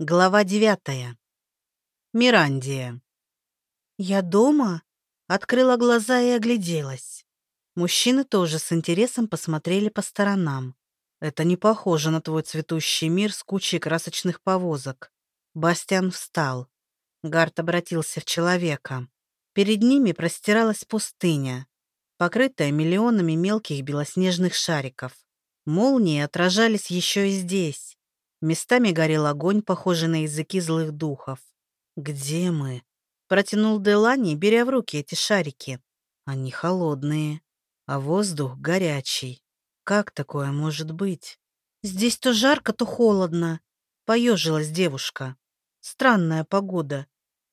Глава девятая. Мирандия. Я дома? Открыла глаза и огляделась. Мужчины тоже с интересом посмотрели по сторонам. Это не похоже на твой цветущий мир с кучей красочных повозок. Бастиан встал. Гарт обратился в человека. Перед ними простиралась пустыня, покрытая миллионами мелких белоснежных шариков. Молнии отражались еще и здесь. Местами горел огонь, похожий на языки злых духов. «Где мы?» — протянул Делани, беря в руки эти шарики. «Они холодные, а воздух горячий. Как такое может быть?» «Здесь то жарко, то холодно», — поежилась девушка. «Странная погода.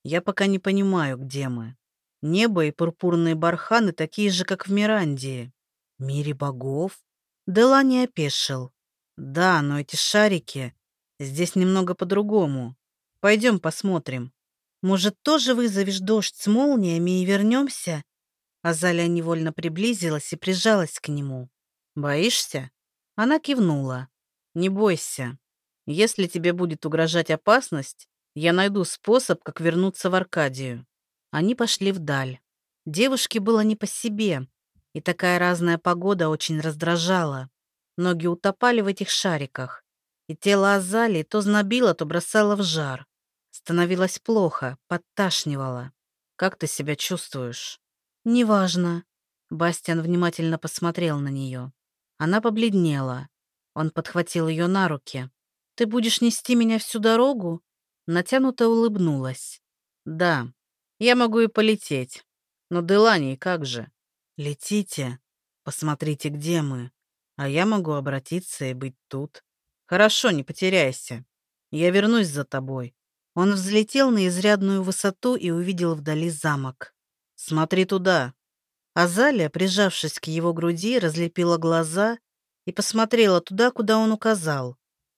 Я пока не понимаю, где мы. Небо и пурпурные барханы такие же, как в Мирандии. Мире богов?» Делани опешил. «Да, но эти шарики здесь немного по-другому. Пойдем посмотрим. Может, тоже вызовешь дождь с молниями и вернемся?» Азалия невольно приблизилась и прижалась к нему. «Боишься?» Она кивнула. «Не бойся. Если тебе будет угрожать опасность, я найду способ, как вернуться в Аркадию». Они пошли вдаль. Девушке было не по себе, и такая разная погода очень раздражала. Ноги утопали в этих шариках, и тело Азалии то знобило, то бросало в жар. Становилось плохо, подташнивало. «Как ты себя чувствуешь?» «Неважно». Бастиан внимательно посмотрел на нее. Она побледнела. Он подхватил ее на руки. «Ты будешь нести меня всю дорогу?» Натянуто улыбнулась. «Да, я могу и полететь. Но Делани, как же?» «Летите, посмотрите, где мы, а я могу обратиться и быть тут. Хорошо, не потеряйся. Я вернусь за тобой». Он взлетел на изрядную высоту и увидел вдали замок. «Смотри туда». Азалия, прижавшись к его груди, разлепила глаза и посмотрела туда, куда он указал.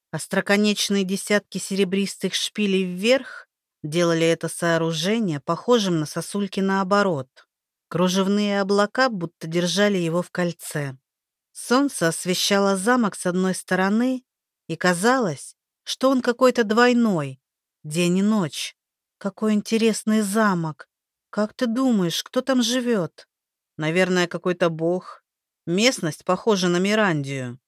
Остроконечные десятки серебристых шпилей вверх делали это сооружение похожим на сосульки наоборот. Кружевные облака будто держали его в кольце. Солнце освещало замок с одной стороны, и казалось, что он какой-то двойной, день и ночь. Какой интересный замок. Как ты думаешь, кто там живет? Наверное, какой-то бог. Местность похожа на Мирандию.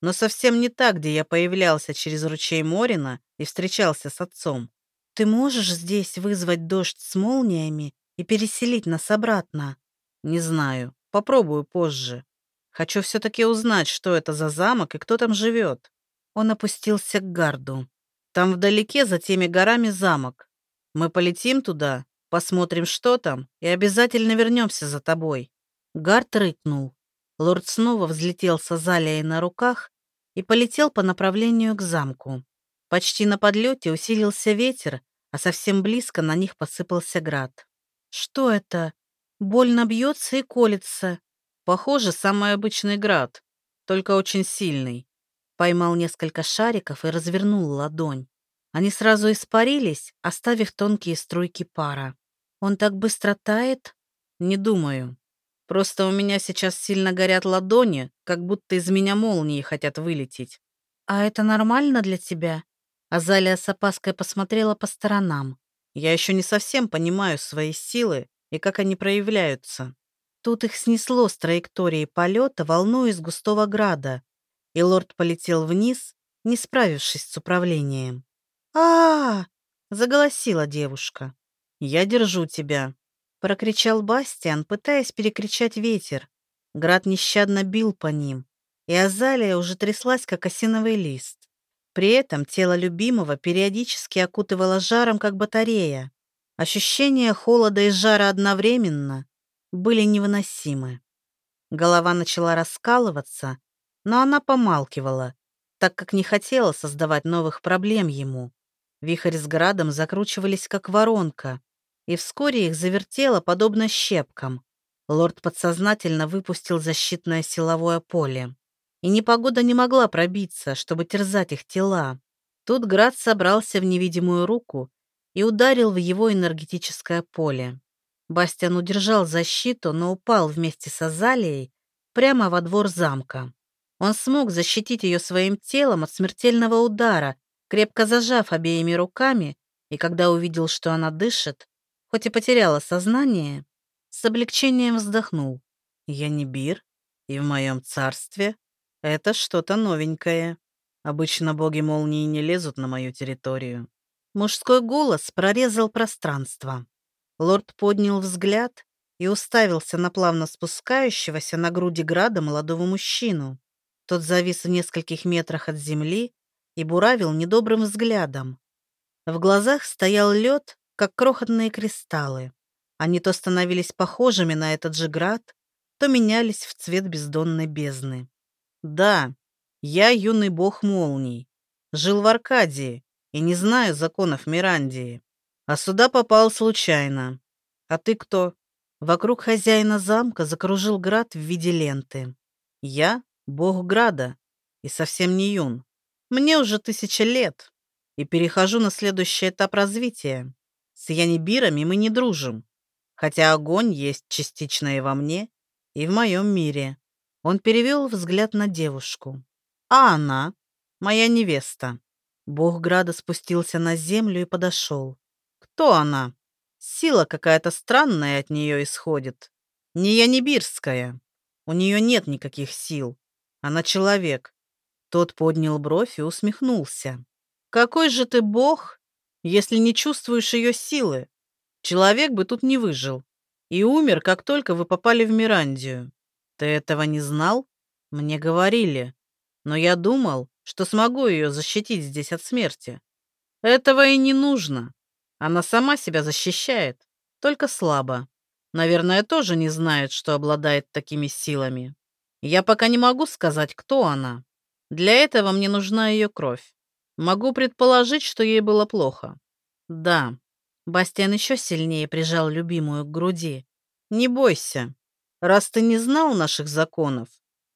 Но совсем не так, где я появлялся через ручей Морина и встречался с отцом. Ты можешь здесь вызвать дождь с молниями и переселить нас обратно? Не знаю. Попробую позже. Хочу все-таки узнать, что это за замок и кто там живет. Он опустился к гарду. Там вдалеке, за теми горами, замок. Мы полетим туда, посмотрим, что там, и обязательно вернемся за тобой. Гард рыкнул. Лорд снова взлетел с Азалией на руках и полетел по направлению к замку. Почти на подлете усилился ветер, а совсем близко на них посыпался град. «Что это? Больно бьется и колется». «Похоже, самый обычный град, только очень сильный». Поймал несколько шариков и развернул ладонь. Они сразу испарились, оставив тонкие струйки пара. «Он так быстро тает?» «Не думаю. Просто у меня сейчас сильно горят ладони, как будто из меня молнии хотят вылететь». «А это нормально для тебя?» Азалия с опаской посмотрела по сторонам. «Я еще не совсем понимаю свои силы и как они проявляются». Тут их снесло с траектории полета волной из густого града, и лорд полетел вниз, не справившись с управлением. а, -а, -а заголосила девушка. «Я держу тебя», — прокричал Бастиан, пытаясь перекричать ветер. Град нещадно бил по ним, и Азалия уже тряслась, как осиновый лист. При этом тело любимого периодически окутывало жаром, как батарея. Ощущения холода и жара одновременно были невыносимы. Голова начала раскалываться, но она помалкивала, так как не хотела создавать новых проблем ему. Вихрь с градом закручивались, как воронка, и вскоре их завертело, подобно щепкам. Лорд подсознательно выпустил защитное силовое поле и непогода не могла пробиться, чтобы терзать их тела. Тут Град собрался в невидимую руку и ударил в его энергетическое поле. Бастиан удержал защиту, но упал вместе с Азалией прямо во двор замка. Он смог защитить ее своим телом от смертельного удара, Крепко зажав обеими руками, и когда увидел, что она дышит, хоть и потеряла сознание, с облегчением вздохнул. Я не бир, и в моем царстве это что-то новенькое. Обычно боги молнии не лезут на мою территорию. Мужской голос прорезал пространство. Лорд поднял взгляд и уставился на плавно спускающегося на груди града молодого мужчину. Тот завис в нескольких метрах от земли и буравил недобрым взглядом. В глазах стоял лед, как крохотные кристаллы. Они то становились похожими на этот же град, то менялись в цвет бездонной бездны. Да, я юный бог молний. Жил в Аркадии и не знаю законов Мирандии. А сюда попал случайно. А ты кто? Вокруг хозяина замка закружил град в виде ленты. Я — бог града и совсем не юн. Мне уже тысяча лет, и перехожу на следующий этап развития. С янибирами мы не дружим, хотя огонь есть частично и во мне, и в моем мире. Он перевел взгляд на девушку. А она, моя невеста. Бог Града спустился на землю и подошел. Кто она? Сила какая-то странная от нее исходит. Не янибирская. У нее нет никаких сил. Она человек. Тот поднял бровь и усмехнулся. Какой же ты бог, если не чувствуешь ее силы? Человек бы тут не выжил. И умер, как только вы попали в Мирандию. Ты этого не знал? Мне говорили. Но я думал, что смогу ее защитить здесь от смерти. Этого и не нужно. Она сама себя защищает, только слабо. Наверное, тоже не знает, что обладает такими силами. Я пока не могу сказать, кто она. Для этого мне нужна ее кровь. Могу предположить, что ей было плохо. Да. Бастиан еще сильнее прижал любимую к груди. Не бойся. Раз ты не знал наших законов,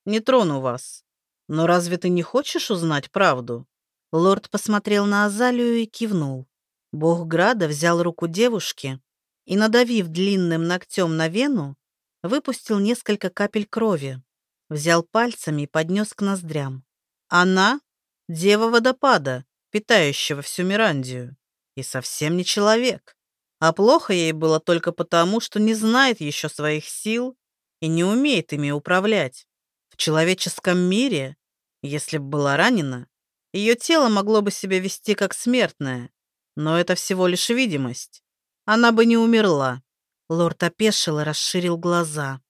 не трону вас. Но разве ты не хочешь узнать правду? Лорд посмотрел на Азалию и кивнул. Бог Града взял руку девушки и, надавив длинным ногтем на вену, выпустил несколько капель крови, взял пальцами и поднес к ноздрям. Она — дева водопада, питающего всю Мирандию, и совсем не человек. А плохо ей было только потому, что не знает еще своих сил и не умеет ими управлять. В человеческом мире, если бы была ранена, ее тело могло бы себя вести как смертное, но это всего лишь видимость. Она бы не умерла. Лорд опешил и расширил глаза.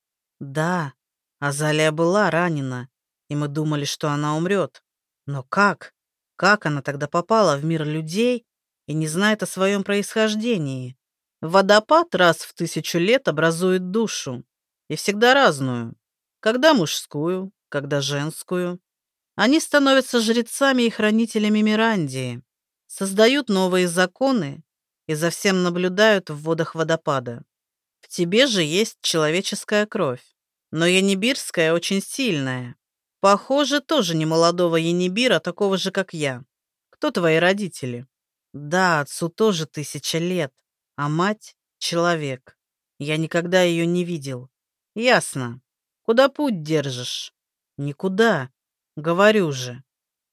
Да, Азалия была ранена, и мы думали, что она умрет. Но как? Как она тогда попала в мир людей и не знает о своем происхождении? Водопад раз в тысячу лет образует душу, и всегда разную. Когда мужскую, когда женскую. Они становятся жрецами и хранителями Мирандии, создают новые законы и за всем наблюдают в водах водопада. В тебе же есть человеческая кровь, но янибирская очень сильная. Похоже, тоже не молодого янибира, такого же, как я. Кто твои родители? Да, отцу тоже тысяча лет, а мать — человек. Я никогда ее не видел. Ясно. Куда путь держишь? Никуда. Говорю же.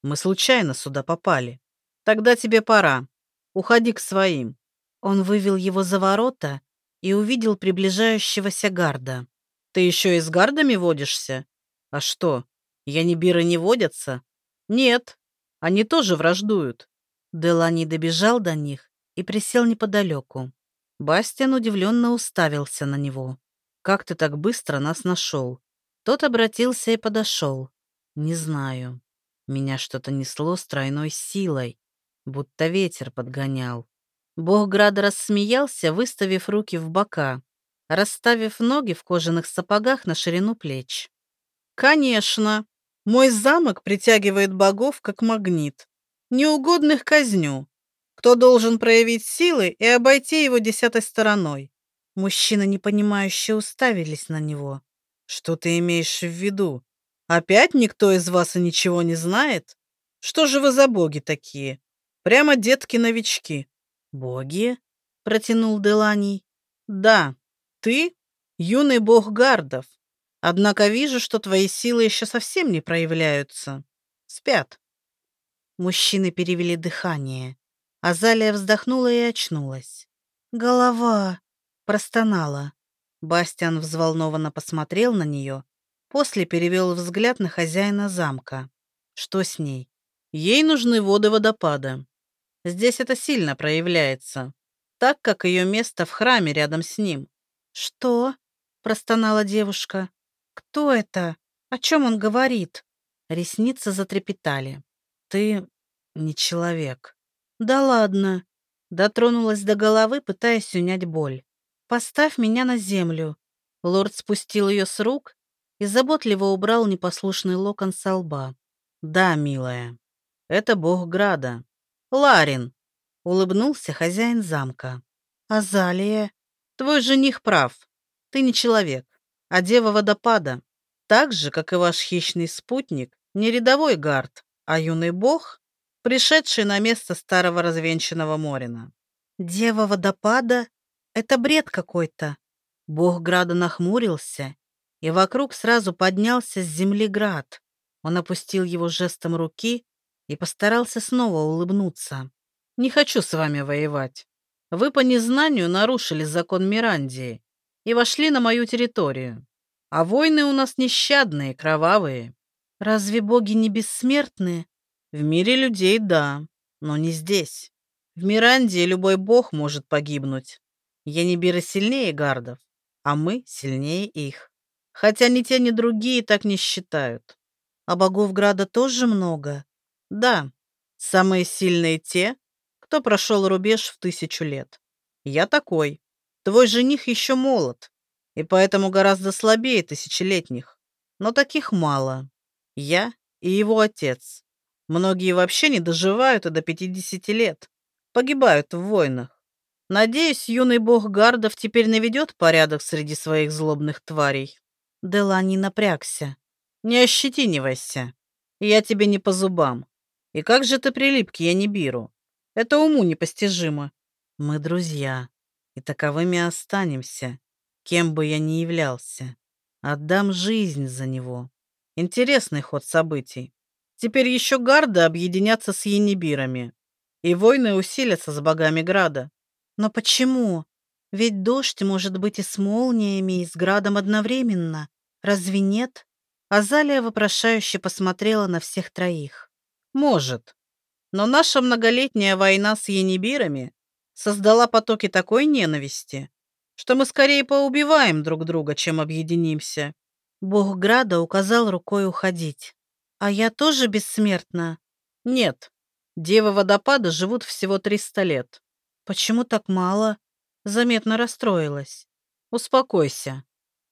Мы случайно сюда попали. Тогда тебе пора. Уходи к своим. Он вывел его за ворота и увидел приближающегося гарда. Ты еще и с гардами водишься? А что, я не биры не водятся? Нет, они тоже враждуют. Делани добежал до них и присел неподалеку. Бастиан удивленно уставился на него. «Как ты так быстро нас нашел?» Тот обратился и подошел. Не знаю. Меня что-то несло с тройной силой, будто ветер подгонял. Бог Града рассмеялся, выставив руки в бока, расставив ноги в кожаных сапогах на ширину плеч. «Конечно. Мой замок притягивает богов, как магнит. Неугодных казню. Кто должен проявить силы и обойти его десятой стороной?» Мужчины, непонимающе, уставились на него. «Что ты имеешь в виду?» Опять никто из вас и ничего не знает? Что же вы за боги такие? Прямо детки-новички. Боги? Протянул Деланий. Да, ты юный бог гардов. Однако вижу, что твои силы еще совсем не проявляются. Спят. Мужчины перевели дыхание. Азалия вздохнула и очнулась. «Голова!» — простонала. Бастиан взволнованно посмотрел на нее, после перевел взгляд на хозяина замка. Что с ней? Ей нужны воды водопада. Здесь это сильно проявляется, так как ее место в храме рядом с ним. «Что?» — простонала девушка. «Кто это? О чем он говорит?» Ресницы затрепетали. «Ты не человек». «Да ладно». Дотронулась до головы, пытаясь унять боль. «Поставь меня на землю». Лорд спустил ее с рук и заботливо убрал непослушный локон со лба. «Да, милая, это бог Града. Ларин!» — улыбнулся хозяин замка. «Азалия, твой жених прав. Ты не человек, а дева водопада. Так же, как и ваш хищный спутник, не рядовой гард, а юный бог, пришедший на место старого развенчанного Морина. Дева водопада — это бред какой-то. Бог града нахмурился, и вокруг сразу поднялся с земли град. Он опустил его жестом руки и постарался снова улыбнуться. «Не хочу с вами воевать. Вы по незнанию нарушили закон Мирандии и вошли на мою территорию. А войны у нас нещадные, кровавые. Разве боги не бессмертны? В мире людей да, но не здесь. В Миранде любой бог может погибнуть. Янибиры сильнее гардов, а мы сильнее их. Хотя ни те, ни другие так не считают. А богов Града тоже много? Да, самые сильные те, кто прошел рубеж в тысячу лет. Я такой. Твой жених еще молод, и поэтому гораздо слабее тысячелетних. Но таких мало. Я и его отец. Многие вообще не доживают и до 50 лет. Погибают в войнах. Надеюсь, юный бог Гардов теперь наведет порядок среди своих злобных тварей. Делани напрягся. Не ощетинивайся. Я тебе не по зубам. И как же ты прилип к Янибиру? Это уму непостижимо. Мы друзья, и таковыми останемся, кем бы я ни являлся. Отдам жизнь за него. Интересный ход событий. Теперь еще гарды объединятся с енибирами, и войны усилятся с богами Града. Но почему? Ведь дождь может быть и с молниями, и с градом одновременно. Разве нет? Азалия вопрошающе посмотрела на всех троих. Может. Но наша многолетняя война с енибирами создала потоки такой ненависти, что мы скорее поубиваем друг друга, чем объединимся. Бог Града указал рукой уходить. «А я тоже бессмертна?» «Нет. Девы водопада живут всего 300 лет». «Почему так мало?» Заметно расстроилась. «Успокойся.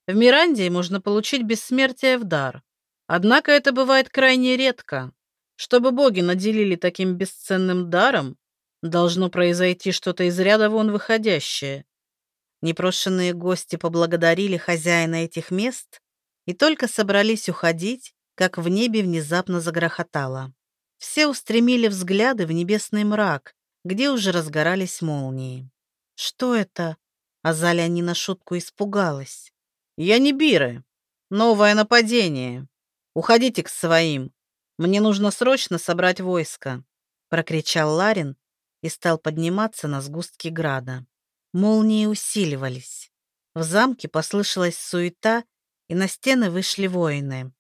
В Мирандии можно получить бессмертие в дар. Однако это бывает крайне редко. Чтобы боги наделили таким бесценным даром, должно произойти что-то из ряда вон выходящее». Непрошенные гости поблагодарили хозяина этих мест и только собрались уходить, как в небе внезапно загрохотало. Все устремили взгляды в небесный мрак, где уже разгорались молнии. «Что это?» Азалия не на шутку испугалась. «Я не Биры. Новое нападение. Уходите к своим. Мне нужно срочно собрать войско», прокричал Ларин и стал подниматься на сгустки града. Молнии усиливались. В замке послышалась суета и на стены вышли воины.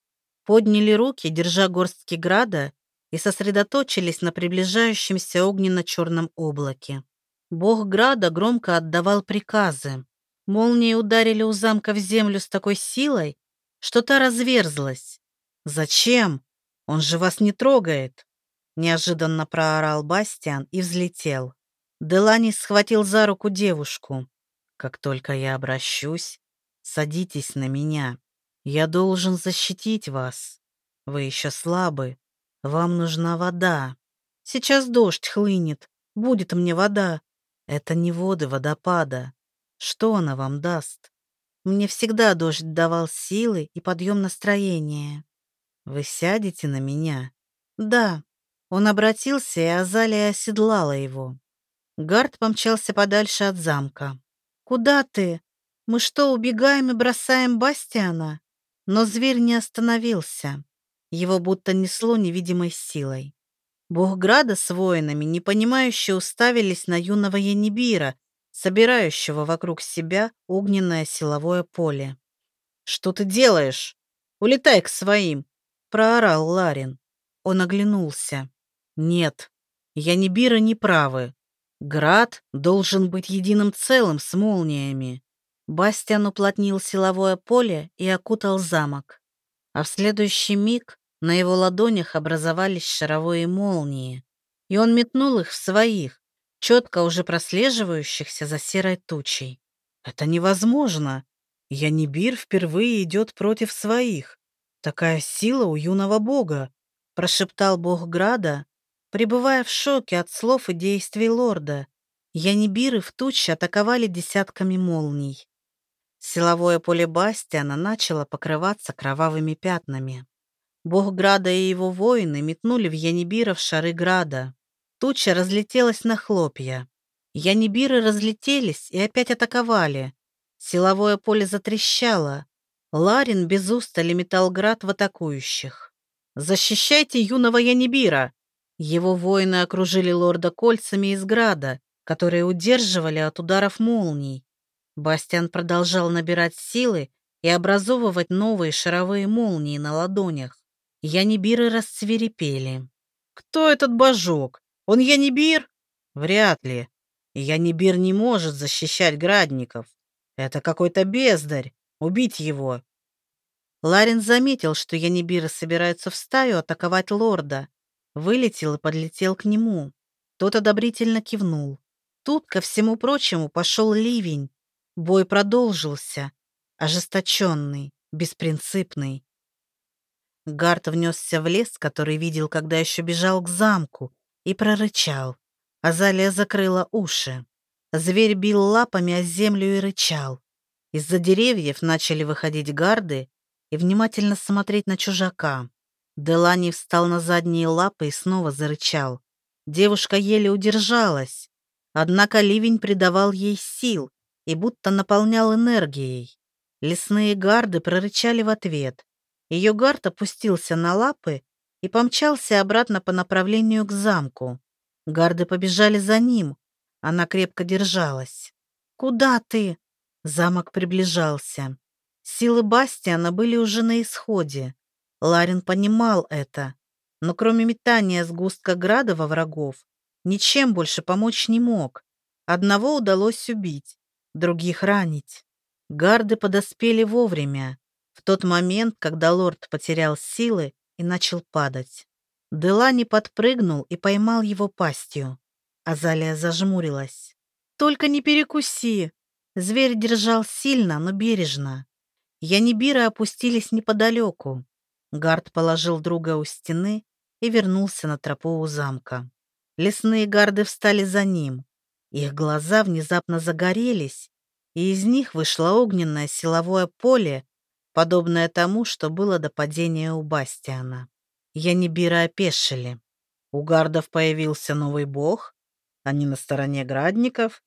Подняли руки, держа горстки града, и сосредоточились на приближающемся огненно-черном облаке. Бог града громко отдавал приказы. Молнии ударили у замка в землю с такой силой, что та разверзлась. «Зачем? Он же вас не трогает!» Неожиданно проорал Бастиан и взлетел. Делани схватил за руку девушку. «Как только я обращусь, Садитесь на меня. Я должен защитить вас. Вы еще слабы. Вам нужна вода. Сейчас дождь хлынет. Будет мне вода. Это не воды водопада. Что она вам даст? Мне всегда дождь давал силы и подъем настроения. Вы сядете на меня? Да. Он обратился, и Азалия оседлала его. Гард помчался подальше от замка. «Куда ты?» Мы что, убегаем и бросаем Бастиана? Но зверь не остановился. Его будто несло невидимой силой. Бог Града с воинами, непонимающе уставились на юного Янибира, собирающего вокруг себя огненное силовое поле. «Что ты делаешь? Улетай к своим!» — проорал Ларин. Он оглянулся. «Нет, Янибиры не правы. Град должен быть единым целым с молниями». Бастиан уплотнил силовое поле и окутал замок. А в следующий миг на его ладонях образовались шаровые молнии, и он метнул их в своих, четко уже прослеживающихся за серой тучей. «Это невозможно!» Янибир впервые идет против своих. Такая сила у юного бога, прошептал бог Града, пребывая в шоке от слов и действий лорда. Янибиры в туче атаковали десятками молний. Силовое поле Бастиана начало покрываться кровавыми пятнами. Бог Града и его воины метнули в Янибиров шары Града. Туча разлетелась на хлопья. Янибиры разлетелись и опять атаковали. Силовое поле затрещало. Ларин без устали метал град в атакующих. «Защищайте юного Янибира!» Его воины окружили лорда кольцами из града, которые удерживали от ударов молний. Бастиан продолжал набирать силы и образовывать новые шаровые молнии на ладонях. Янибиры расцвирепели. «Кто этот божок? Он Янибир?» «Вряд ли. Янибир не может защищать градников. Это какой-то бездарь. Убить его. Ларин заметил, что Янибиры собираются в стаю атаковать лорда. Вылетел и подлетел к нему. Тот одобрительно кивнул. Тут, ко всему прочему, пошел ливень. Бой продолжился. Ожесточенный, беспринципный. Гарт внесся в лес, который видел, когда еще бежал к замку, и прорычал. Азалия закрыла уши. Зверь бил лапами о землю и рычал. Из-за деревьев начали выходить гарды и внимательно смотреть на чужака. Делани встал на задние лапы и снова зарычал. Девушка еле удержалась. Однако ливень придавал ей сил и будто наполнял энергией. Лесные гарды прорычали в ответ. Ее гард опустился на лапы и помчался обратно по направлению к замку. Гарды побежали за ним, она крепко держалась. «Куда ты?» Замок приближался. Силы Бастиана были уже на исходе. Ларин понимал это. Но кроме метания сгустка града во врагов, ничем больше помочь не мог. Одного удалось убить, других ранить. Гарды подоспели вовремя, в тот момент, когда лорд потерял силы и начал падать. Делани подпрыгнул и поймал его пастью. Азалия зажмурилась. «Только не перекуси!» Зверь держал сильно, но бережно. Янибиры опустились неподалеку. Гард положил друга у стены и вернулся на тропу у замка. Лесные гарды встали за ним. Их глаза внезапно загорелись, и из них вышло огненное силовое поле, подобное тому, что было до падения у Бастиана. Янибиры опешили. У гардов появился новый бог, они на стороне градников?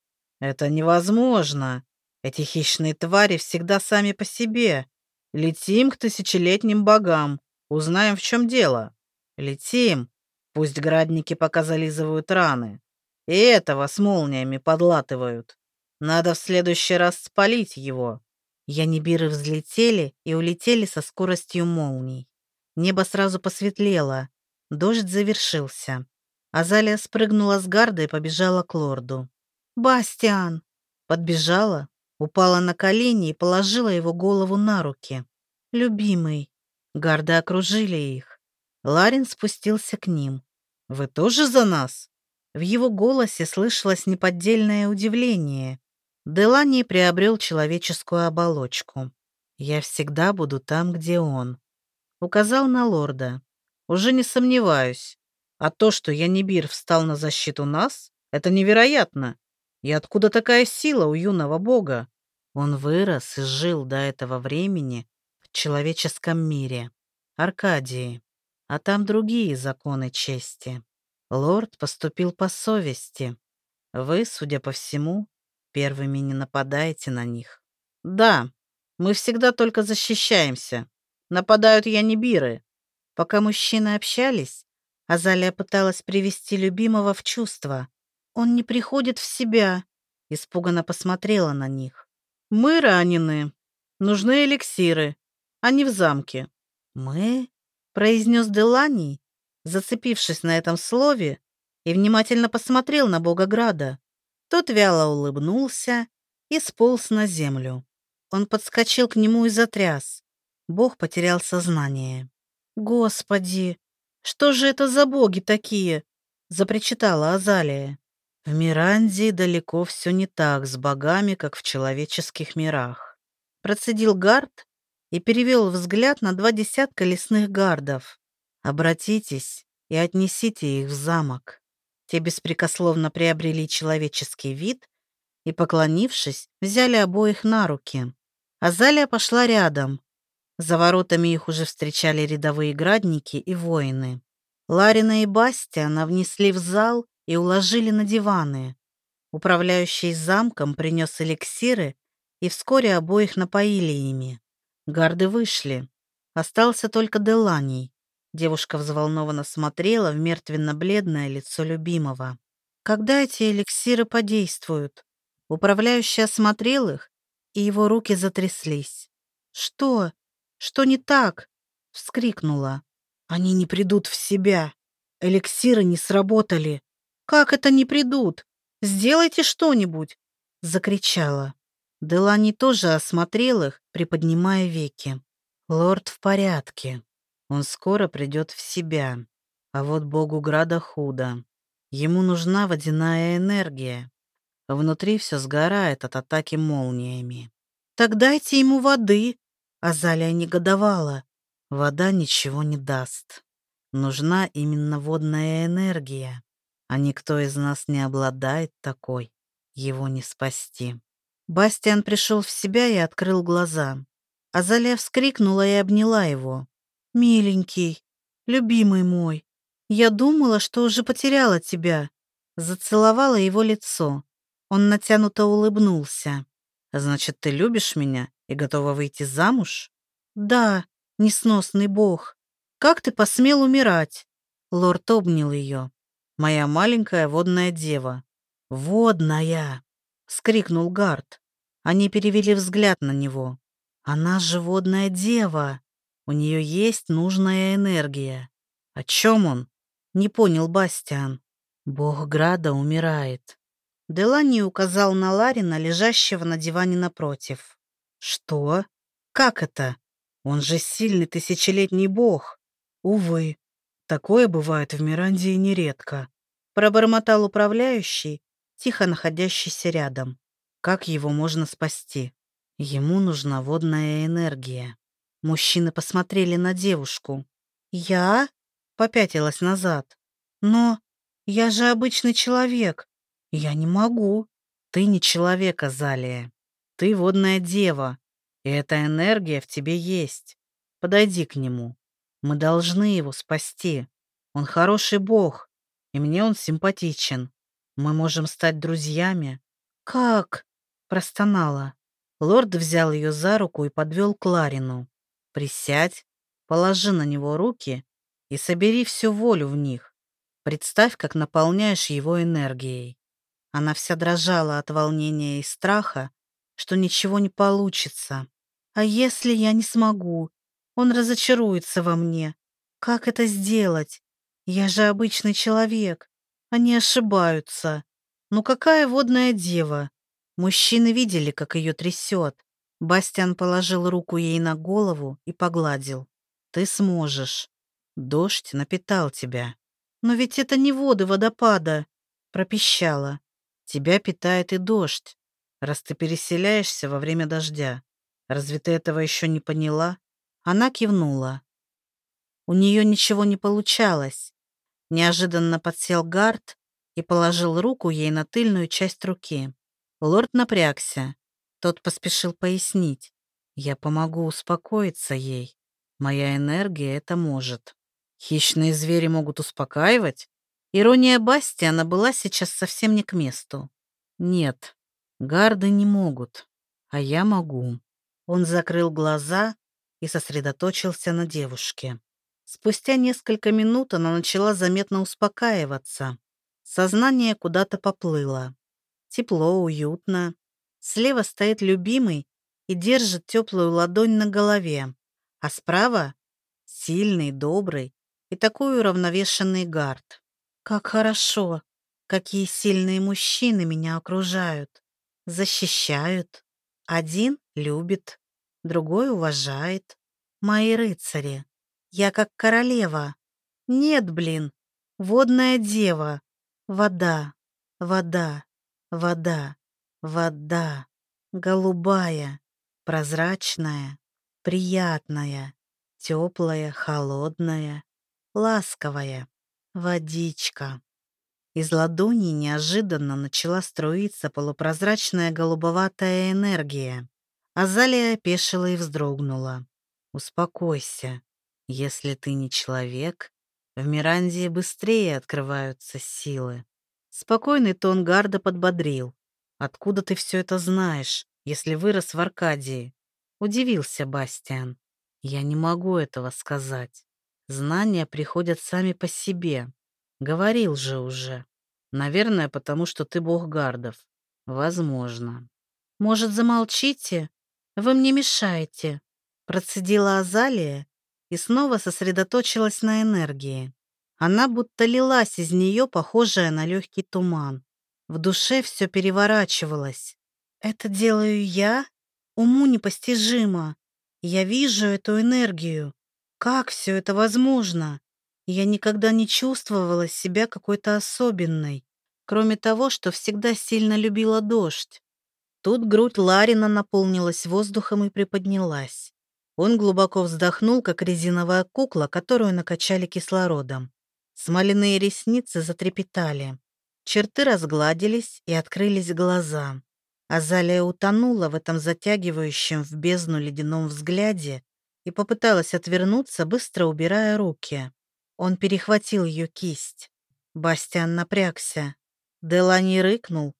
Это невозможно. Эти хищные твари всегда сами по себе. Летим к тысячелетним богам. Узнаем, в чем дело. Летим. Пусть градники пока зализывают раны. И этого с молниями подлатывают. Надо в следующий раз спалить его. Янибиры взлетели и улетели со скоростью молний. Небо сразу посветлело. Дождь завершился. Азалия спрыгнула с гарда и побежала к лорду. «Бастиан!» Подбежала, упала на колени и положила его голову на руки. «Любимый!» Гарды окружили их. Ларин спустился к ним. «Вы тоже за нас?» В его голосе слышалось неподдельное удивление. Делани приобрел человеческую оболочку. «Я всегда буду там, где он», — указал на лорда. «Уже не сомневаюсь. А то, что Янибир встал на защиту нас, это невероятно. И откуда такая сила у юного бога? Он вырос и жил до этого времени в человеческом мире, Аркадии, а там другие законы чести. Лорд поступил по совести. Вы, судя по всему, первыми не нападаете на них. Да, мы всегда только защищаемся. Нападают янибиры. Пока мужчины общались, Азалия пыталась привести любимого в чувство. «Он не приходит в себя», — испуганно посмотрела на них. «Мы ранены. Нужны эликсиры. Они в замке». «Мы?» — произнес Делани, зацепившись на этом слове, и внимательно посмотрел на бога Града. Тот вяло улыбнулся и сполз на землю. Он подскочил к нему и затряс. Бог потерял сознание. «Господи, что же это за боги такие?» — запричитала Азалия. В Мирандии далеко все не так с богами, как в человеческих мирах. Процедил гард и перевел взгляд на два десятка лесных гардов. «Обратитесь и отнесите их в замок». Те беспрекословно приобрели человеческий вид и, поклонившись, взяли обоих на руки. Азалия пошла рядом. За воротами их уже встречали рядовые градники и воины. Ларина и Бастиана внесли в зал и уложили на диваны. Управляющий замком принес эликсиры, и вскоре обоих напоили ими. Гарды вышли. Остался только Деланий. Девушка взволнованно смотрела в мертвенно-бледное лицо любимого. Когда эти эликсиры подействуют? Управляющий осмотрел их, и его руки затряслись. «Что? Что не так?» — вскрикнула. «Они не придут в себя. Эликсиры не сработали. Как это не придут? Сделайте что-нибудь!» — закричала. Делани тоже осмотрел их, приподнимая веки. «Лорд в порядке», он скоро придет в себя. А вот богу Града худо. Ему нужна водяная энергия. Внутри все сгорает от атаки молниями. «Так дайте ему воды!» Азалия негодовала. Вода ничего не даст. Нужна именно водная энергия. А никто из нас не обладает такой. Его не спасти. Бастиан пришел в себя и открыл глаза. Азалия вскрикнула и обняла его. «Миленький, любимый мой, я думала, что уже потеряла тебя». Зацеловала его лицо. Он натянуто улыбнулся. «Значит, ты любишь меня и готова выйти замуж?» «Да, несносный бог. Как ты посмел умирать?» Лорд обнял ее. «Моя маленькая водная дева». «Водная!» — скрикнул Гард. Они перевели взгляд на него. «Она же водная дева!» У нее есть нужная энергия. О чем он? Не понял Бастиан. Бог Града умирает. Делани указал на Ларина, лежащего на диване напротив. Что? Как это? Он же сильный тысячелетний бог. Увы, такое бывает в Мирандии нередко. Пробормотал управляющий, тихо находящийся рядом. Как его можно спасти? Ему нужна водная энергия. Мужчины посмотрели на девушку. «Я?» — попятилась назад. «Но я же обычный человек. Я не могу». «Ты не человек, Азалия. Ты водная дева, и эта энергия в тебе есть. Подойди к нему. Мы должны его спасти. Он хороший бог, и мне он симпатичен. Мы можем стать друзьями». «Как?» — простонала. Лорд взял ее за руку и подвел к Ларину. Присядь, положи на него руки и собери всю волю в них. Представь, как наполняешь его энергией. Она вся дрожала от волнения и страха, что ничего не получится. А если я не смогу? Он разочаруется во мне. Как это сделать? Я же обычный человек. Они ошибаются. Ну какая водная дева? Мужчины видели, как ее трясет. Бастиан положил руку ей на голову и погладил. «Ты сможешь. Дождь напитал тебя». «Но ведь это не воды водопада», — пропищала. «Тебя питает и дождь, раз ты переселяешься во время дождя. Разве ты этого еще не поняла?» Она кивнула. У нее ничего не получалось. Неожиданно подсел Гард и положил руку ей на тыльную часть руки. Лорд напрягся. Тот поспешил пояснить. «Я помогу успокоиться ей. Моя энергия это может. Хищные звери могут успокаивать?» Ирония Бастиана была сейчас совсем не к месту. «Нет, гарды не могут, а я могу». Он закрыл глаза и сосредоточился на девушке. Спустя несколько минут она начала заметно успокаиваться. Сознание куда-то поплыло. Тепло, уютно. Слева стоит любимый и держит теплую ладонь на голове, а справа — сильный, добрый и такой уравновешенный гард. Как хорошо, какие сильные мужчины меня окружают, защищают. Один любит, другой уважает. Мои рыцари. Я как королева. Нет, блин, водная дева. Вода, вода, вода, вода. Голубая, прозрачная, приятная, теплая, холодная, ласковая. Водичка. Из ладони неожиданно начала струиться полупрозрачная голубоватая энергия. Азалия опешила и вздрогнула. «Успокойся. Если ты не человек, в Мирандии быстрее открываются силы». Спокойный тон Гарда подбодрил. «Откуда ты все это знаешь, если вырос в Аркадии?» Удивился Бастиан. «Я не могу этого сказать. Знания приходят сами по себе. Говорил же уже. Наверное, потому что ты бог гардов. Возможно. Может, замолчите? Вы мне мешаете. Процедила Азалия и снова сосредоточилась на энергии. Она будто лилась из нее, похожая на легкий туман. В душе все переворачивалось. Это делаю я? Уму непостижимо. Я вижу эту энергию. Как все это возможно? Я никогда не чувствовала себя какой-то особенной, кроме того, что всегда сильно любила дождь. Тут грудь Ларина наполнилась воздухом и приподнялась. Он глубоко вздохнул, как резиновая кукла, которую накачали кислородом. Смоляные ресницы затрепетали. Черты разгладились и открылись глаза. Азалия утонула в этом затягивающем в бездну ледяном взгляде и попыталась отвернуться, быстро убирая руки. Он перехватил ее кисть. Бастиан напрягся. Делани рыкнул,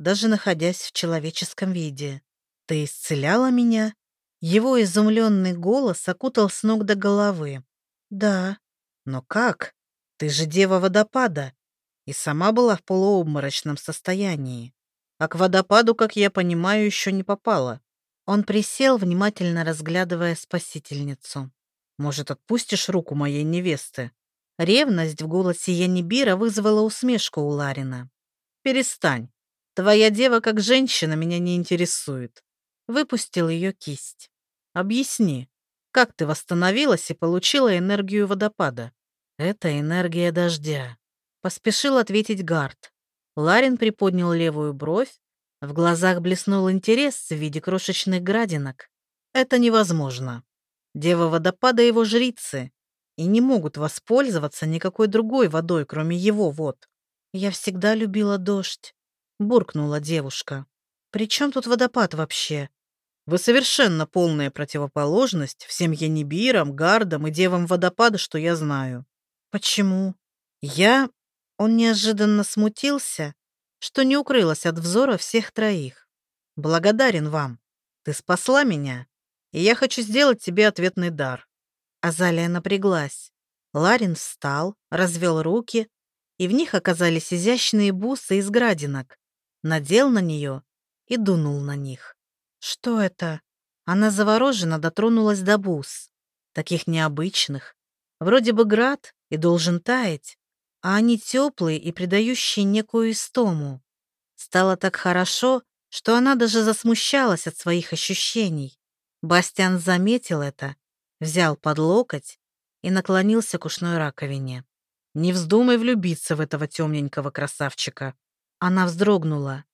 даже находясь в человеческом виде. «Ты исцеляла меня?» Его изумленный голос окутал с ног до головы. «Да». «Но как? Ты же дева водопада и сама была в полуобморочном состоянии. А к водопаду, как я понимаю, еще не попала. Он присел, внимательно разглядывая спасительницу. «Может, отпустишь руку моей невесты?» Ревность в голосе Янибира вызвала усмешку у Ларина. «Перестань. Твоя дева как женщина меня не интересует». Выпустил ее кисть. «Объясни, как ты восстановилась и получила энергию водопада?» «Это энергия дождя», — поспешил ответить Гард. Ларин приподнял левую бровь, в глазах блеснул интерес в виде крошечных градинок. Это невозможно. Дева водопада его жрицы и не могут воспользоваться никакой другой водой, кроме его вод. Я всегда любила дождь, буркнула девушка. При чем тут водопад вообще? Вы совершенно полная противоположность всем Янибирам, Гардам и девам водопада, что я знаю. Почему? Я... Он неожиданно смутился что не укрылась от взора всех троих. «Благодарен вам. Ты спасла меня, и я хочу сделать тебе ответный дар». Азалия напряглась. Ларин встал, развел руки, и в них оказались изящные бусы из градинок. Надел на нее и дунул на них. «Что это?» Она завороженно дотронулась до бус. Таких необычных. Вроде бы град и должен таять, а они теплые и придающие некую истому. Стало так хорошо, что она даже засмущалась от своих ощущений. Бастиан заметил это, взял под локоть и наклонился к ушной раковине. «Не вздумай влюбиться в этого темненького красавчика». Она вздрогнула.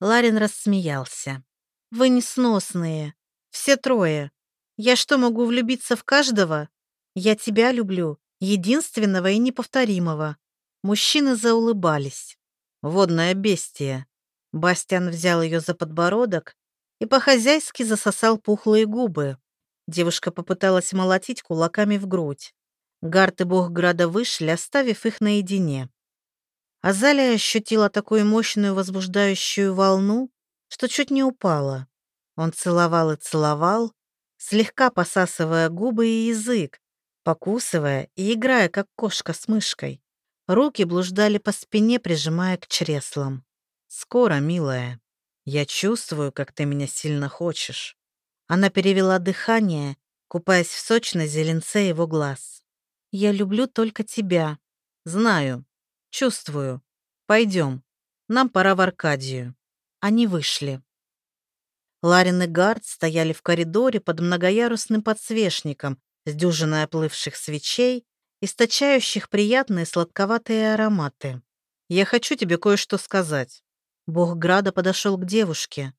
Ларин рассмеялся. «Вы несносные. Все трое. Я что, могу влюбиться в каждого? Я тебя люблю, единственного и неповторимого. Мужчины заулыбались. Водное бестия. Бастиан взял ее за подбородок и по-хозяйски засосал пухлые губы. Девушка попыталась молотить кулаками в грудь. Гард и бог Града вышли, оставив их наедине. Азалия ощутила такую мощную возбуждающую волну, что чуть не упала. Он целовал и целовал, слегка посасывая губы и язык, покусывая и играя, как кошка с мышкой. Руки блуждали по спине, прижимая к чреслам. «Скоро, милая. Я чувствую, как ты меня сильно хочешь». Она перевела дыхание, купаясь в сочной зеленце его глаз. «Я люблю только тебя». «Знаю. Чувствую. Пойдем. Нам пора в Аркадию». Они вышли. Ларин и Гард стояли в коридоре под многоярусным подсвечником с дюжиной оплывших свечей, источающих приятные сладковатые ароматы. «Я хочу тебе кое-что сказать». Бог Града подошел к девушке.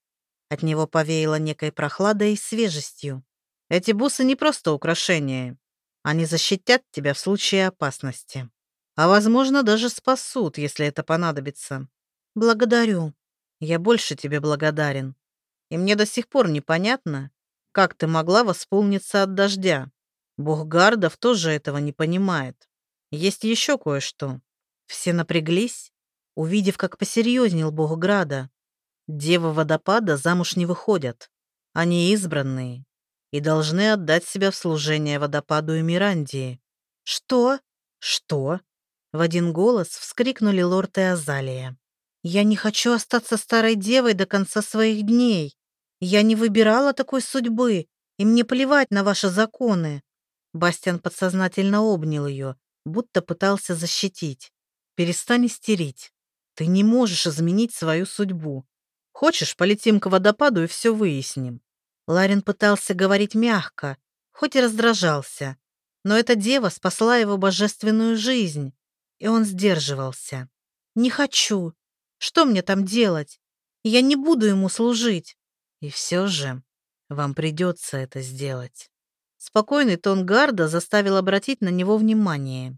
От него повеяло некой прохладой и свежестью. «Эти бусы не просто украшения. Они защитят тебя в случае опасности. А, возможно, даже спасут, если это понадобится. Благодарю. Я больше тебе благодарен. И мне до сих пор непонятно, как ты могла восполниться от дождя. Бог Гардов тоже этого не понимает. Есть еще кое-что. Все напряглись, увидев, как посерьезнел Бог Града. Девы водопада замуж не выходят. Они избранные и должны отдать себя в служение водопаду и Мирандии. «Что? Что?» В один голос вскрикнули лорд и Азалия. «Я не хочу остаться старой девой до конца своих дней. Я не выбирала такой судьбы, и мне плевать на ваши законы». Бастиан подсознательно обнял ее, будто пытался защитить. «Перестань истерить. Ты не можешь изменить свою судьбу. Хочешь, полетим к водопаду и все выясним». Ларин пытался говорить мягко, хоть и раздражался, но эта дева спасла его божественную жизнь, и он сдерживался. «Не хочу. Что мне там делать? Я не буду ему служить». И все же вам придется это сделать. Спокойный тон Гарда заставил обратить на него внимание.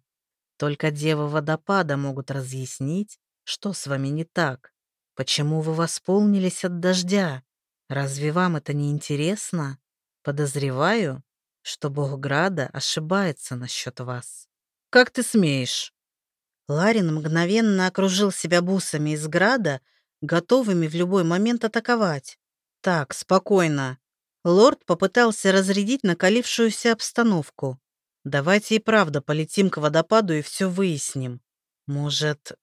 Только девы водопада могут разъяснить, что с вами не так. Почему вы восполнились от дождя? Разве вам это не интересно? Подозреваю, что бог Града ошибается насчет вас. Как ты смеешь? Ларин мгновенно окружил себя бусами из Града, готовыми в любой момент атаковать. Так, спокойно. Лорд попытался разрядить накалившуюся обстановку. Давайте и правда полетим к водопаду и все выясним. Может,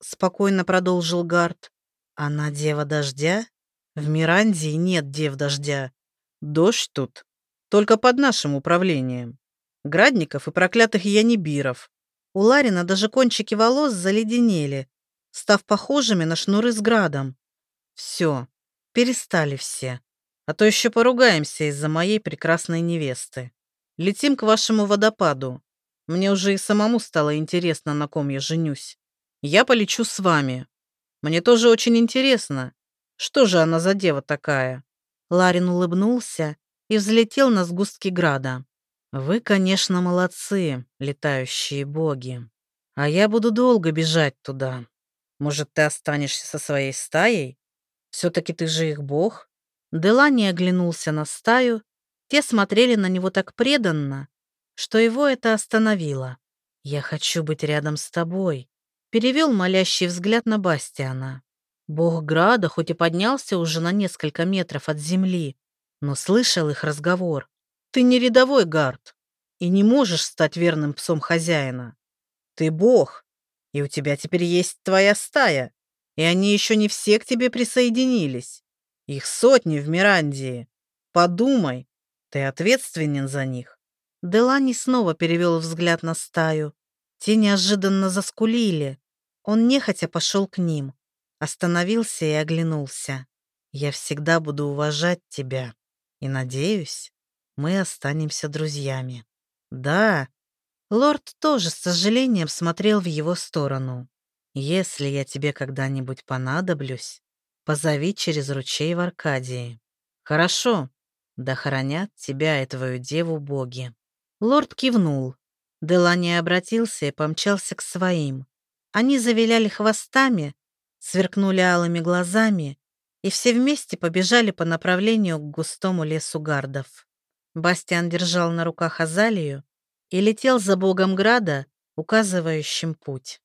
спокойно продолжил Гард, она дева дождя? В Мирандии нет дев дождя. Дождь тут только под нашим управлением. Градников и проклятых янибиров. У Ларина даже кончики волос заледенели, став похожими на шнуры с градом. Все, перестали все. А то еще поругаемся из-за моей прекрасной невесты. Летим к вашему водопаду. Мне уже и самому стало интересно, на ком я женюсь. Я полечу с вами. Мне тоже очень интересно, что же она за дева такая?» Ларин улыбнулся и взлетел на сгустки града. «Вы, конечно, молодцы, летающие боги. А я буду долго бежать туда. Может, ты останешься со своей стаей? Все-таки ты же их бог?» Делани оглянулся на стаю. Те смотрели на него так преданно, что его это остановило. «Я хочу быть рядом с тобой», — перевел молящий взгляд на Бастиана. Бог Града хоть и поднялся уже на несколько метров от земли, но слышал их разговор. «Ты не рядовой гард и не можешь стать верным псом хозяина. Ты бог, и у тебя теперь есть твоя стая, и они еще не все к тебе присоединились. Их сотни в Мирандии. Подумай, ты ответственен за них». Делани снова перевел взгляд на стаю. Те неожиданно заскулили. Он нехотя пошел к ним. Остановился и оглянулся. «Я всегда буду уважать тебя. И, надеюсь, мы останемся друзьями». «Да». Лорд тоже с сожалением смотрел в его сторону. «Если я тебе когда-нибудь понадоблюсь, позови через ручей в Аркадии. Хорошо, да хранят тебя и твою деву боги». Лорд кивнул. Делани обратился и помчался к своим. Они завиляли хвостами, сверкнули алыми глазами, и все вместе побежали по направлению к густому лесу гардов. Бастиан держал на руках Азалию и летел за богом Града, указывающим путь.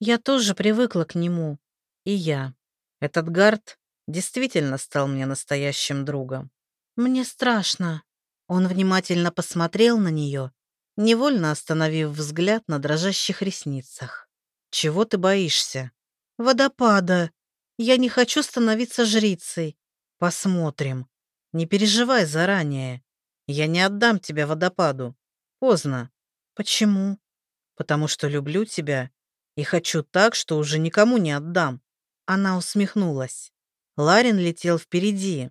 Я тоже привыкла к нему. И я. Этот гард действительно стал мне настоящим другом. Мне страшно. Он внимательно посмотрел на нее невольно остановив взгляд на дрожащих ресницах. «Чего ты боишься?» «Водопада. Я не хочу становиться жрицей. Посмотрим. Не переживай заранее. Я не отдам тебя водопаду. Поздно. Почему? Потому что люблю тебя и хочу так, что уже никому не отдам. Она усмехнулась. Ларин летел впереди,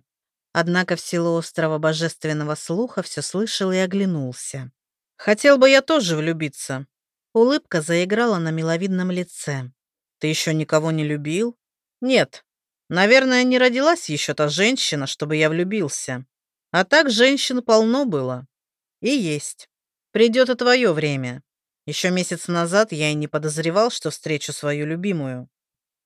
однако в силу острого божественного слуха все слышал и оглянулся. «Хотел бы я тоже влюбиться». Улыбка заиграла на миловидном лице. «Ты еще никого не любил?» «Нет. Наверное, не родилась еще та женщина, чтобы я влюбился. А так женщин полно было. И есть. Придет и твое время. Еще месяц назад я и не подозревал, что встречу свою любимую.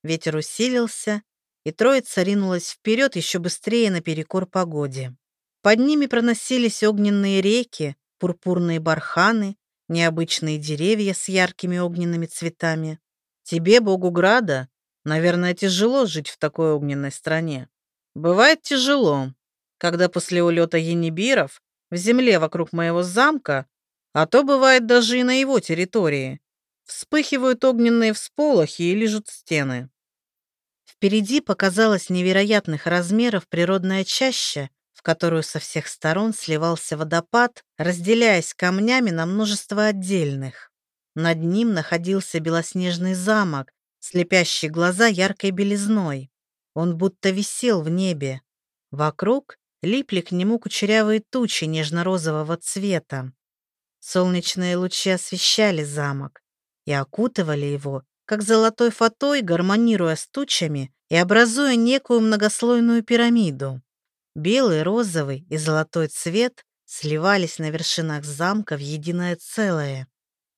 Ветер усилился, и троица ринулась вперед еще быстрее наперекор погоде. Под ними проносились огненные реки, пурпурные барханы, необычные деревья с яркими огненными цветами. Тебе, богу Града, наверное, тяжело жить в такой огненной стране. Бывает тяжело, когда после улета енибиров в земле вокруг моего замка а то бывает даже и на его территории. Вспыхивают огненные всполохи и лижут стены. Впереди показалась невероятных размеров природная чаща, в которую со всех сторон сливался водопад, разделяясь камнями на множество отдельных. Над ним находился белоснежный замок, слепящий глаза яркой белизной. Он будто висел в небе. Вокруг липли к нему кучерявые тучи нежно-розового цвета. Солнечные лучи освещали замок и окутывали его, как золотой фатой, гармонируя с тучами и образуя некую многослойную пирамиду. Белый, розовый и золотой цвет сливались на вершинах замка в единое целое.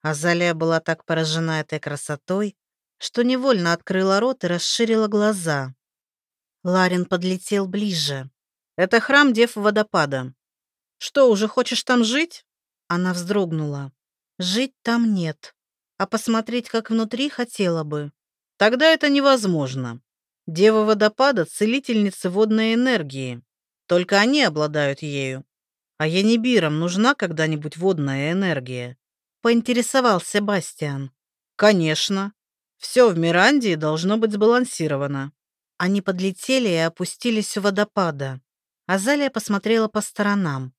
Азалия была так поражена этой красотой, что невольно открыла рот и расширила глаза. Ларин подлетел ближе. «Это храм Дев Водопада. Что, уже хочешь там жить?» Она вздрогнула. Жить там нет, а посмотреть, как внутри, хотела бы. Тогда это невозможно. Дева водопада — целительницы водной энергии. Только они обладают ею. А Янибирам нужна когда-нибудь водная энергия? Поинтересовался Бастиан. Конечно. Все в Мирандии должно быть сбалансировано. Они подлетели и опустились у водопада. Азалия посмотрела по сторонам.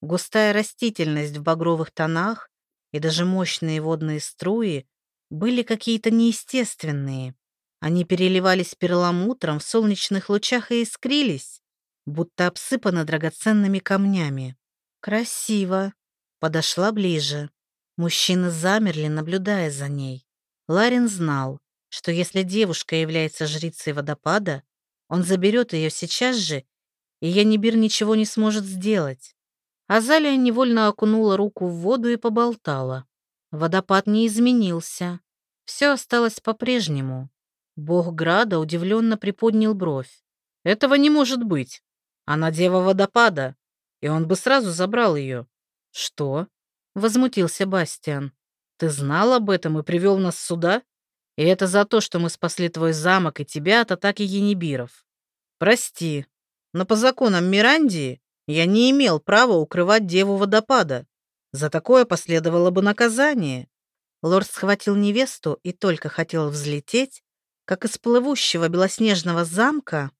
Густая растительность в багровых тонах и даже мощные водные струи были какие-то неестественные. Они переливались перламутром в солнечных лучах и искрились, будто обсыпаны драгоценными камнями. «Красиво!» Подошла ближе. Мужчины замерли, наблюдая за ней. Ларин знал, что если девушка является жрицей водопада, он заберет ее сейчас же, и Янибир ничего не сможет сделать. Азалия невольно окунула руку в воду и поболтала. Водопад не изменился. Все осталось по-прежнему. Бог Града удивленно приподнял бровь. «Этого не может быть. Она дева водопада, и он бы сразу забрал ее». «Что?» — возмутился Бастиан. «Ты знал об этом и привел нас сюда? И это за то, что мы спасли твой замок и тебя от атаки енибиров. Прости, но по законам Мирандии я не имел права укрывать деву водопада. За такое последовало бы наказание. Лорд схватил невесту и только хотел взлететь, как из плывущего белоснежного замка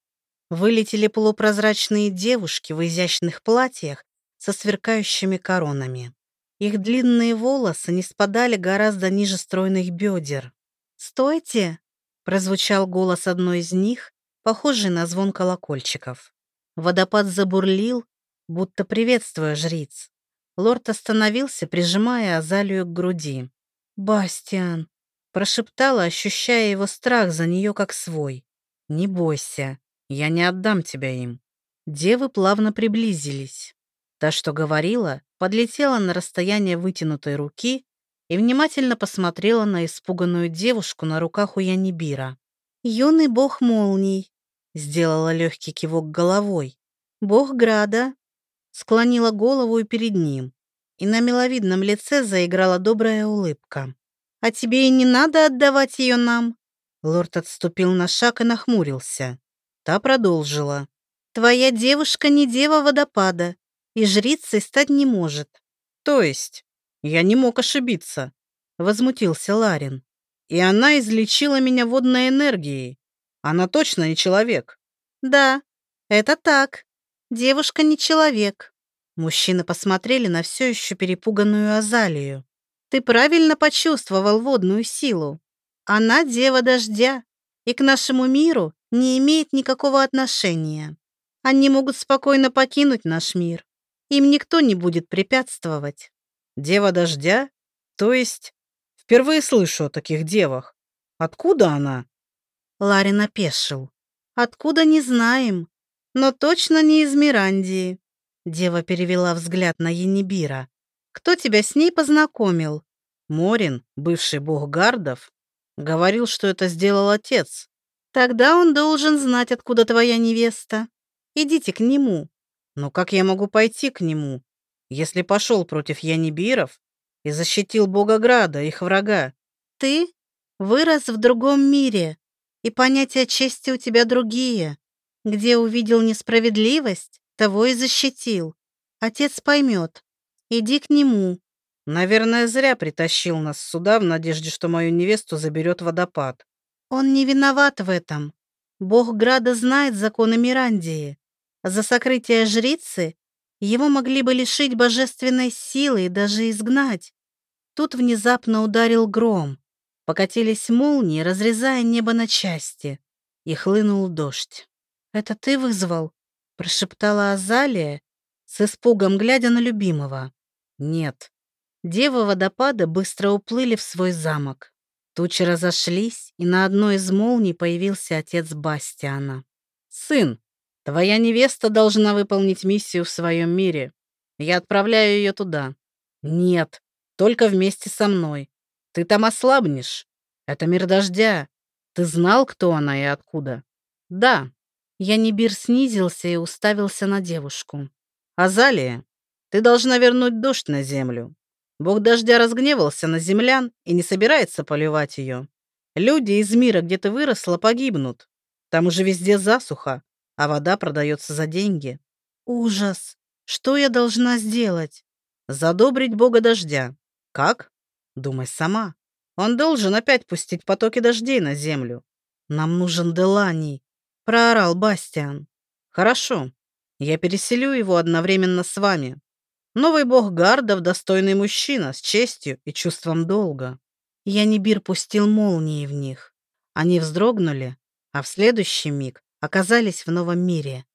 вылетели полупрозрачные девушки в изящных платьях со сверкающими коронами. Их длинные волосы не спадали гораздо ниже стройных бедер. «Стойте!» — прозвучал голос одной из них, похожий на звон колокольчиков. Водопад забурлил, будто приветствуя жриц. Лорд остановился, прижимая Азалию к груди. «Бастиан!» — прошептала, ощущая его страх за нее как свой. «Не бойся, я не отдам тебя им». Девы плавно приблизились. Та, что говорила, подлетела на расстояние вытянутой руки и внимательно посмотрела на испуганную девушку на руках у Янибира. «Юный бог молний», — сделала легкий кивок головой. «Бог града, склонила голову и перед ним, и на миловидном лице заиграла добрая улыбка. «А тебе и не надо отдавать ее нам?» Лорд отступил на шаг и нахмурился. Та продолжила. «Твоя девушка не дева водопада, и жрицей стать не может». «То есть? Я не мог ошибиться, возмутился Ларин. И она излечила меня водной энергией. Она точно не человек. Да, это так. Девушка не человек. Мужчины посмотрели на все еще перепуганную Азалию. Ты правильно почувствовал водную силу. Она дева дождя и к нашему миру не имеет никакого отношения. Они могут спокойно покинуть наш мир. Им никто не будет препятствовать. Дева дождя? То есть... Впервые слышу о таких девах. Откуда она? Ларин опешил. Откуда, не знаем. Но точно не из Мирандии. Дева перевела взгляд на Енибира. Кто тебя с ней познакомил? Морин, бывший бог гардов, говорил, что это сделал отец. Тогда он должен знать, откуда твоя невеста. Идите к нему. Но как я могу пойти к нему, если пошел против Янибиров и защитил бога Града, их врага? Ты вырос в другом мире, и понятия чести у тебя другие. Где увидел несправедливость, того и защитил. Отец поймет. Иди к нему. Наверное, зря притащил нас сюда в надежде, что мою невесту заберет водопад. Он не виноват в этом. Бог Града знает законы Мирандии. За сокрытие жрицы его могли бы лишить божественной силы и даже изгнать. Тут внезапно ударил гром. Покатились молнии, разрезая небо на части. И хлынул дождь. «Это ты вызвал?» — прошептала Азалия, с испугом глядя на любимого. «Нет». Девы водопада быстро уплыли в свой замок. Тучи разошлись, и на одной из молний появился отец Бастиана. «Сын, твоя невеста должна выполнить миссию в своем мире. Я отправляю ее туда». «Нет, только вместе со мной. Ты там ослабнешь. Это мир дождя. Ты знал, кто она и откуда?» «Да». Янибир снизился и уставился на девушку. «Азалия, ты должна вернуть дождь на землю. Бог дождя разгневался на землян и не собирается поливать ее. Люди из мира, где ты выросла, погибнут. Там уже везде засуха, а вода продается за деньги. Ужас! Что я должна сделать? Задобрить Бога дождя. Как? Думай сама. Он должен опять пустить потоки дождей на землю. Нам нужен Деланий, проорал Бастиан. Хорошо. Я переселю его одновременно с вами. Новый бог гардов — достойный мужчина с честью и чувством долга. Янибир пустил молнии в них. Они вздрогнули, а в следующий миг оказались в новом мире.